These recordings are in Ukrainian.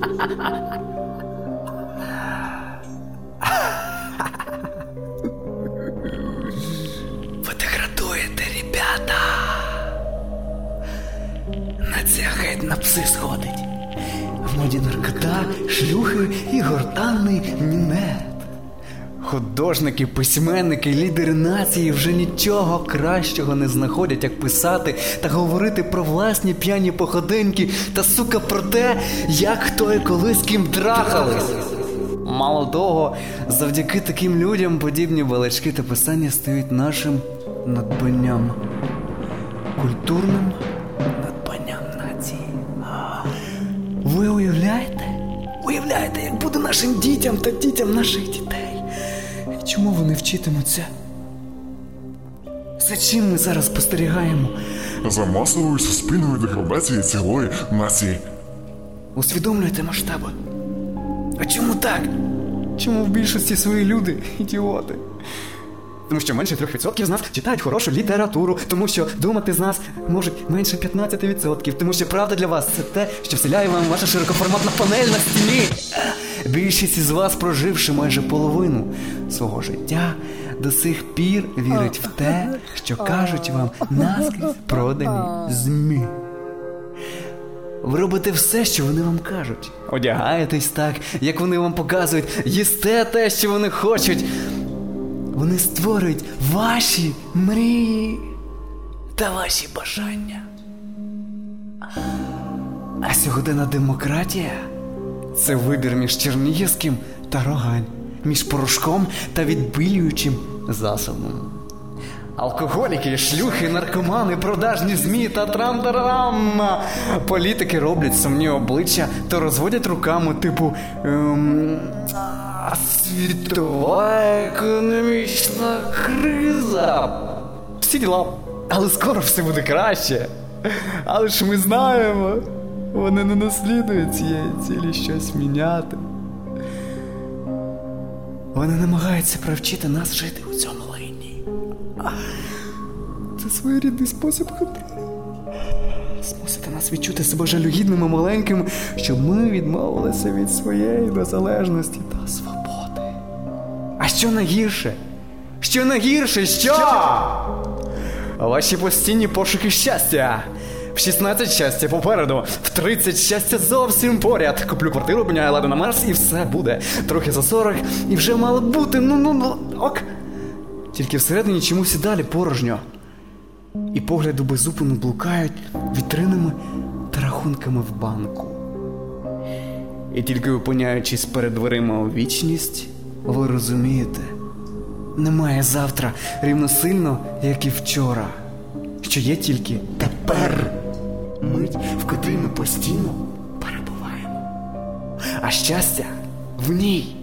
Ви деградуєте, ребята. Нація геть на пси сходить. В моді наркота, шлюхи і гортанний мінет. Художники, письменники, лідери нації вже нічого кращого не знаходять, як писати та говорити про власні п'яні походинки та сука про те, як хто і коли з ким трахались. Мало того, завдяки таким людям подібні балачки та писання стають нашим надбанням, культурним надбанням нації. Ви уявляєте? Уявляєте, як буде нашим дітям та дітям наших дітей? Чому вони вчитимуться? За чим ми зараз спостерігаємо? За масовою суспільною деградацією цілої нації. Усвідомлюєте масштаби? А чому так? Чому в більшості свої люди ідіоти? Тому що менше 3% з нас читають хорошу літературу, тому що думати з нас можуть менше 15%, тому що правда для вас це те, що вселяє вам ваша широкоформатна панель на стіні. Більшість із вас, проживши майже половину свого життя, до сих пір вірить в те, що кажуть вам наскрізь продані ЗМІ. Ви робите все, що вони вам кажуть. Одягаєтесь так, як вони вам показують, їсте те, що вони хочуть. Вони створюють ваші мрії та ваші бажання. А сьогоденна демократія це вибір між Чернігівським та Рогань, між порошком та відбилюючим засобом. Алкоголіки, шлюхи, наркомани, продажні змі та трам-тарам. Політики роблять сумні обличчя та розводять руками, типу. Ем, «А світова економічна криза. Всі діла. Але скоро все буде краще. Але ж ми знаємо, вони не наслідують цієї цілі щось міняти. Вони намагаються привчити нас жити у цьому лайні. Це своєрідний спосіб контролю. Змусити нас відчути себе жалюгідними маленькими, щоб ми відмовилися від своєї незалежності та свободи. А що найгірше? Що найгірше? Що? Ваші постійні пошуки щастя. В 16 щастя попереду, в 30 щастя зовсім поряд. Куплю квартиру, міняю ладу на Марс і все буде. Трохи за 40 і вже мало бути. Ну ну ну ок. Тільки всередині чомусь і далі порожньо. І погляди безупину блукають вітринами та рахунками в банку. І тільки опиняючись перед дверима у вічність, ви розумієте, немає завтра рівно сильно, як і вчора, що є тільки тепер, мить, в котрій ми постійно перебуваємо. А щастя в ній.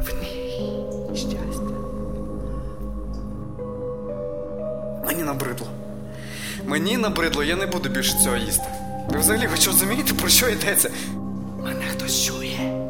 В ній щастя. Мені набридло. Мені набридло, я не буду більше цього їсти. Ви взагалі хоч розумієте, про що йдеться? Мене хтось чує.